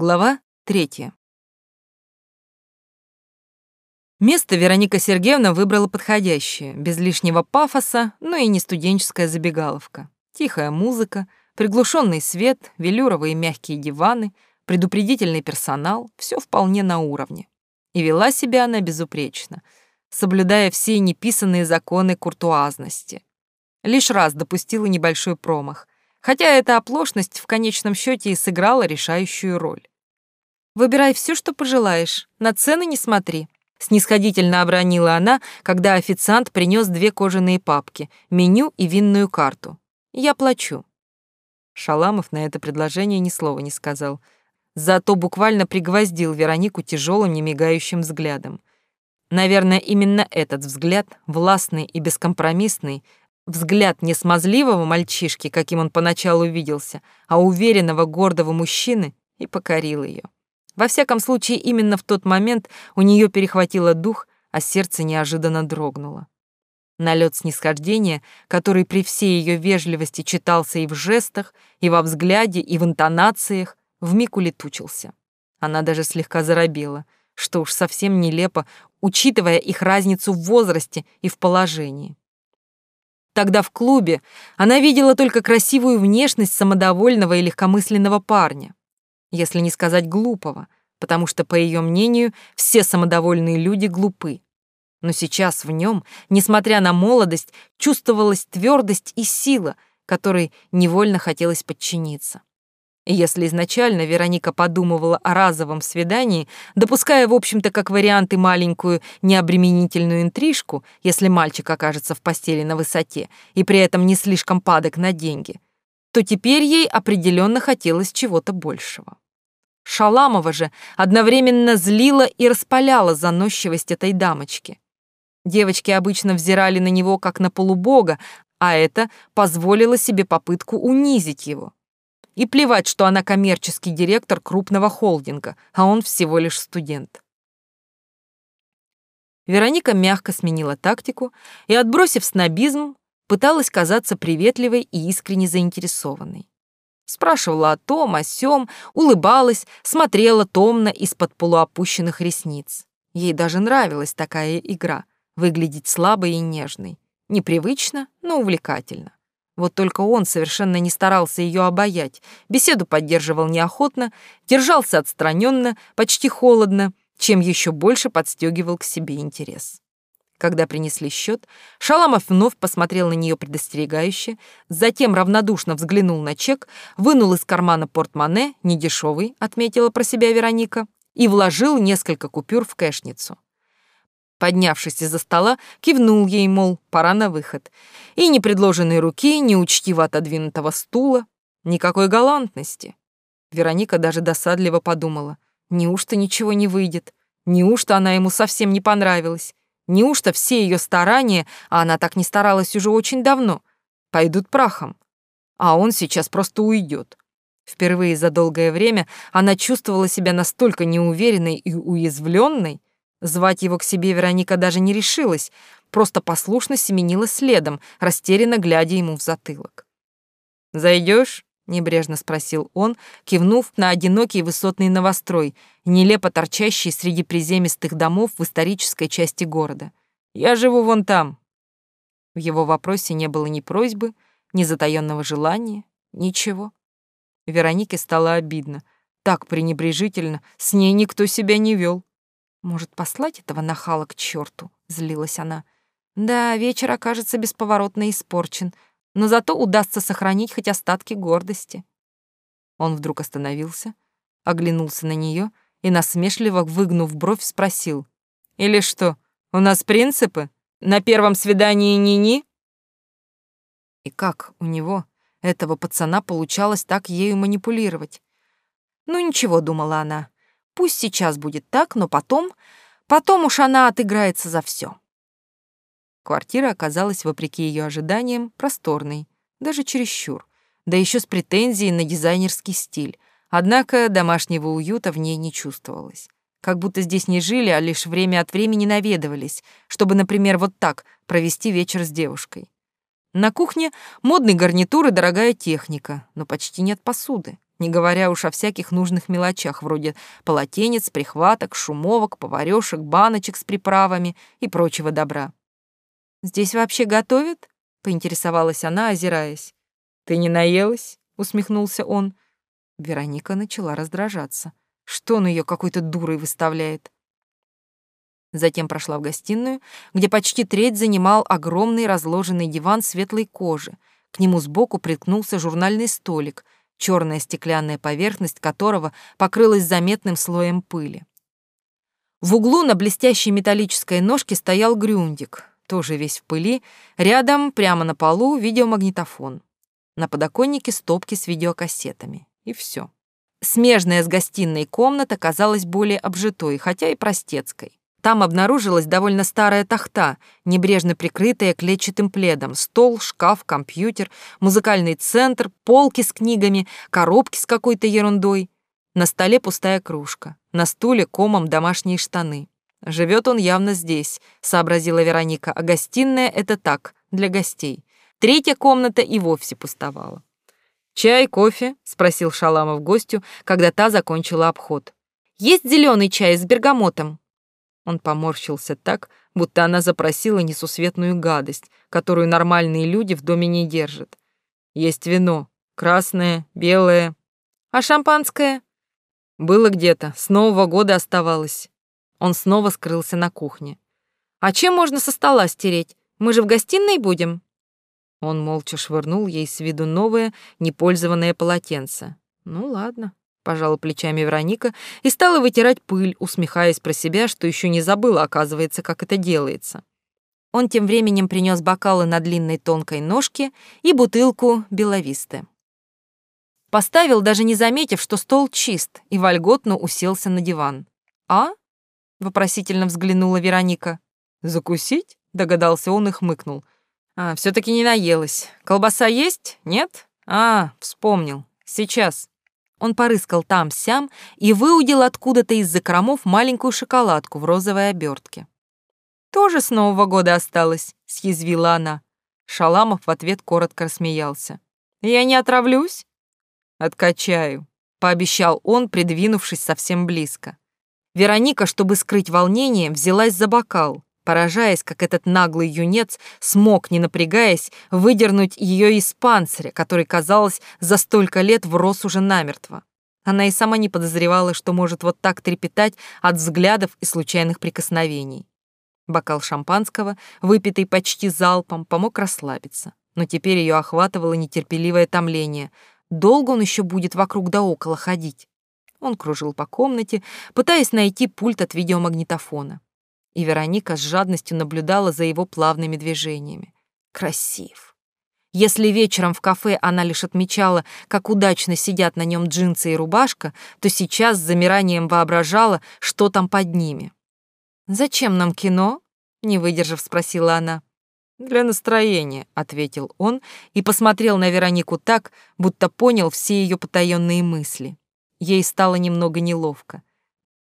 Глава третья. Место Вероника Сергеевна выбрала подходящее, без лишнего пафоса, но и не студенческая забегаловка. Тихая музыка, приглушенный свет, велюровые мягкие диваны, предупредительный персонал — все вполне на уровне. И вела себя она безупречно, соблюдая все неписанные законы куртуазности. Лишь раз допустила небольшой промах — хотя эта оплошность в конечном счете и сыграла решающую роль. «Выбирай все, что пожелаешь, на цены не смотри», — снисходительно обронила она, когда официант принес две кожаные папки, меню и винную карту. «Я плачу». Шаламов на это предложение ни слова не сказал, зато буквально пригвоздил Веронику тяжелым, немигающим взглядом. Наверное, именно этот взгляд, властный и бескомпромиссный, Взгляд не смазливого мальчишки, каким он поначалу виделся, а уверенного, гордого мужчины, и покорил ее. Во всяком случае, именно в тот момент у нее перехватило дух, а сердце неожиданно дрогнуло. Налет снисхождения, который при всей ее вежливости читался и в жестах, и во взгляде, и в интонациях, вмиг улетучился. Она даже слегка заробела, что уж совсем нелепо, учитывая их разницу в возрасте и в положении. Тогда в клубе она видела только красивую внешность самодовольного и легкомысленного парня, если не сказать глупого, потому что, по ее мнению, все самодовольные люди глупы. Но сейчас в нем, несмотря на молодость, чувствовалась твердость и сила, которой невольно хотелось подчиниться. И если изначально Вероника подумывала о разовом свидании, допуская, в общем-то, как варианты маленькую необременительную интрижку, если мальчик окажется в постели на высоте и при этом не слишком падок на деньги, то теперь ей определенно хотелось чего-то большего. Шаламова же одновременно злила и распаляла заносчивость этой дамочки. Девочки обычно взирали на него как на полубога, а это позволило себе попытку унизить его. И плевать, что она коммерческий директор крупного холдинга, а он всего лишь студент. Вероника мягко сменила тактику и, отбросив снобизм, пыталась казаться приветливой и искренне заинтересованной. Спрашивала о том, о сём, улыбалась, смотрела томно из-под полуопущенных ресниц. Ей даже нравилась такая игра — выглядеть слабой и нежной. Непривычно, но увлекательно. Вот только он совершенно не старался ее обаять, беседу поддерживал неохотно, держался отстраненно, почти холодно, чем еще больше подстегивал к себе интерес. Когда принесли счет, Шаламов вновь посмотрел на нее предостерегающе, затем равнодушно взглянул на чек, вынул из кармана портмоне, недешевый, отметила про себя Вероника, и вложил несколько купюр в кэшницу. Поднявшись из-за стола, кивнул ей, мол, пора на выход. И ни предложенной руки, ни учтиво отодвинутого стула, никакой галантности. Вероника даже досадливо подумала, неужто ничего не выйдет? Неужто она ему совсем не понравилась? Неужто все ее старания, а она так не старалась уже очень давно, пойдут прахом? А он сейчас просто уйдет. Впервые за долгое время она чувствовала себя настолько неуверенной и уязвленной, Звать его к себе Вероника даже не решилась, просто послушно семенила следом, растерянно глядя ему в затылок. «Зайдешь?» — небрежно спросил он, кивнув на одинокий высотный новострой, нелепо торчащий среди приземистых домов в исторической части города. «Я живу вон там». В его вопросе не было ни просьбы, ни затаённого желания, ничего. Веронике стало обидно. Так пренебрежительно с ней никто себя не вел. Может, послать этого нахала к черту? Злилась она. Да, вечер окажется бесповоротно испорчен, но зато удастся сохранить хоть остатки гордости. Он вдруг остановился, оглянулся на нее и, насмешливо выгнув бровь, спросил. «Или что, у нас принципы? На первом свидании ни-ни?» И как у него, этого пацана, получалось так ею манипулировать? Ну ничего, думала она, Пусть сейчас будет так, но потом... Потом уж она отыграется за все. Квартира оказалась, вопреки ее ожиданиям, просторной, даже чересчур, да еще с претензией на дизайнерский стиль. Однако домашнего уюта в ней не чувствовалось. Как будто здесь не жили, а лишь время от времени наведывались, чтобы, например, вот так провести вечер с девушкой. На кухне модный гарнитур и дорогая техника, но почти нет посуды. не говоря уж о всяких нужных мелочах, вроде полотенец, прихваток, шумовок, поварёшек, баночек с приправами и прочего добра. «Здесь вообще готовят?» — поинтересовалась она, озираясь. «Ты не наелась?» — усмехнулся он. Вероника начала раздражаться. Что он ее какой-то дурой выставляет? Затем прошла в гостиную, где почти треть занимал огромный разложенный диван светлой кожи. К нему сбоку приткнулся журнальный столик, черная стеклянная поверхность которого покрылась заметным слоем пыли. В углу на блестящей металлической ножке стоял грюндик, тоже весь в пыли, рядом, прямо на полу, видеомагнитофон. На подоконнике стопки с видеокассетами. И все. Смежная с гостиной комната казалась более обжитой, хотя и простецкой. Там обнаружилась довольно старая тахта, небрежно прикрытая клетчатым пледом, стол, шкаф, компьютер, музыкальный центр, полки с книгами, коробки с какой-то ерундой. На столе пустая кружка, на стуле комом домашние штаны. Живет он явно здесь, сообразила Вероника, а гостиная — это так, для гостей. Третья комната и вовсе пустовала. «Чай, кофе?» — спросил Шаламов гостю, когда та закончила обход. «Есть зеленый чай с бергамотом?» Он поморщился так, будто она запросила несусветную гадость, которую нормальные люди в доме не держат. «Есть вино. Красное, белое. А шампанское?» «Было где-то. С Нового года оставалось». Он снова скрылся на кухне. «А чем можно со стола стереть? Мы же в гостиной будем?» Он молча швырнул ей с виду новое, непользованное полотенце. «Ну ладно», — пожала плечами Вероника и стала вытирать пыль, усмехаясь про себя, что еще не забыла, оказывается, как это делается. Он тем временем принес бокалы на длинной тонкой ножке и бутылку беловисты. Поставил, даже не заметив, что стол чист, и вольготно уселся на диван. «А?» — вопросительно взглянула Вероника. «Закусить?» — догадался он и хмыкнул. «А, все таки не наелась. Колбаса есть? Нет? А, вспомнил. Сейчас». Он порыскал там-сям и выудил откуда-то из закромов маленькую шоколадку в розовой обертке. «Тоже с Нового года осталось», — съязвила она. Шаламов в ответ коротко рассмеялся. «Я не отравлюсь?» «Откачаю», — пообещал он, придвинувшись совсем близко. Вероника, чтобы скрыть волнение, взялась за бокал, поражаясь, как этот наглый юнец смог, не напрягаясь, выдернуть ее из панциря, который, казалось, за столько лет врос уже намертво. Она и сама не подозревала, что может вот так трепетать от взглядов и случайных прикосновений. Бокал шампанского, выпитый почти залпом, помог расслабиться. Но теперь ее охватывало нетерпеливое томление. Долго он еще будет вокруг да около ходить? Он кружил по комнате, пытаясь найти пульт от видеомагнитофона. И Вероника с жадностью наблюдала за его плавными движениями. Красив. Если вечером в кафе она лишь отмечала, как удачно сидят на нем джинсы и рубашка, то сейчас с замиранием воображала, что там под ними. «Зачем нам кино?» — не выдержав, спросила она. «Для настроения», — ответил он и посмотрел на Веронику так, будто понял все ее потаенные мысли. Ей стало немного неловко.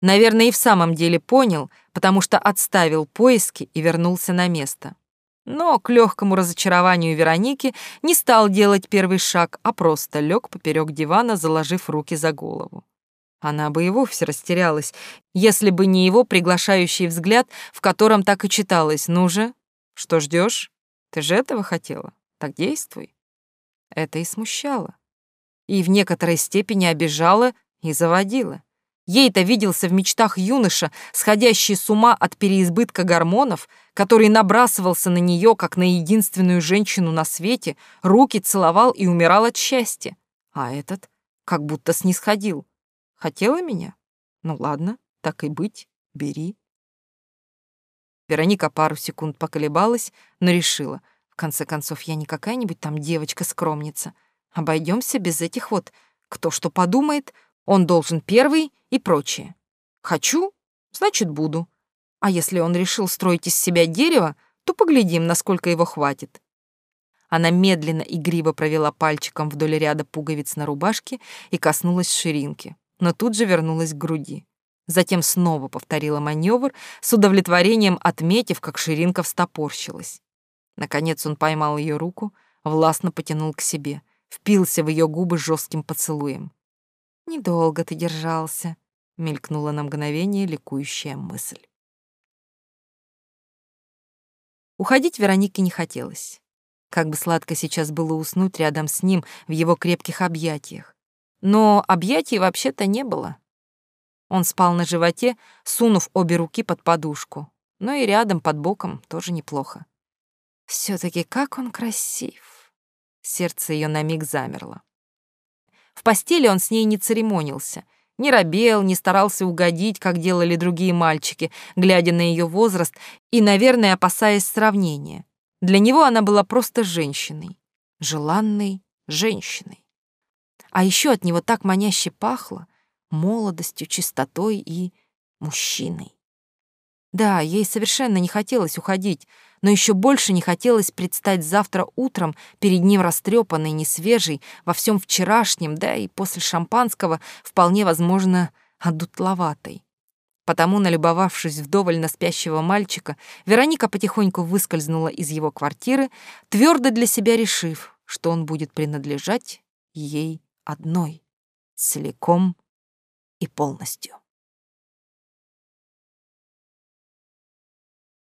Наверное, и в самом деле понял, потому что отставил поиски и вернулся на место. Но к легкому разочарованию Вероники не стал делать первый шаг, а просто лег поперек дивана, заложив руки за голову. Она бы и вовсе растерялась, если бы не его приглашающий взгляд, в котором так и читалось «Ну же, что ждешь? Ты же этого хотела? Так действуй». Это и смущало. И в некоторой степени обижало и заводила. Ей-то виделся в мечтах юноша, сходящий с ума от переизбытка гормонов, который набрасывался на нее, как на единственную женщину на свете, руки целовал и умирал от счастья. А этот как будто снисходил. Хотела меня? Ну ладно, так и быть, бери. Вероника пару секунд поколебалась, но решила. В конце концов, я не какая-нибудь там девочка-скромница. Обойдемся без этих вот «кто что подумает», он должен первый и прочее. Хочу, значит, буду. А если он решил строить из себя дерево, то поглядим, насколько его хватит. Она медленно и игриво провела пальчиком вдоль ряда пуговиц на рубашке и коснулась ширинки, но тут же вернулась к груди. Затем снова повторила маневр, с удовлетворением отметив, как ширинка встопорщилась. Наконец он поймал ее руку, властно потянул к себе, впился в ее губы жестким поцелуем. Недолго ты держался, мелькнула на мгновение ликующая мысль. Уходить Веронике не хотелось. Как бы сладко сейчас было уснуть рядом с ним в его крепких объятиях. Но объятий вообще-то не было. Он спал на животе, сунув обе руки под подушку. Но и рядом, под боком, тоже неплохо. все таки как он красив. Сердце ее на миг замерло. В постели он с ней не церемонился, не робел, не старался угодить, как делали другие мальчики, глядя на ее возраст и, наверное, опасаясь сравнения. Для него она была просто женщиной, желанной женщиной. А еще от него так маняще пахло молодостью, чистотой и мужчиной. Да, ей совершенно не хотелось уходить, но еще больше не хотелось предстать завтра утром перед ним растрепанной, несвежей, во всем вчерашнем, да и после шампанского, вполне возможно, одутловатой. Потому, налюбовавшись вдоволь на спящего мальчика, Вероника потихоньку выскользнула из его квартиры, твердо для себя решив, что он будет принадлежать ей одной, целиком и полностью.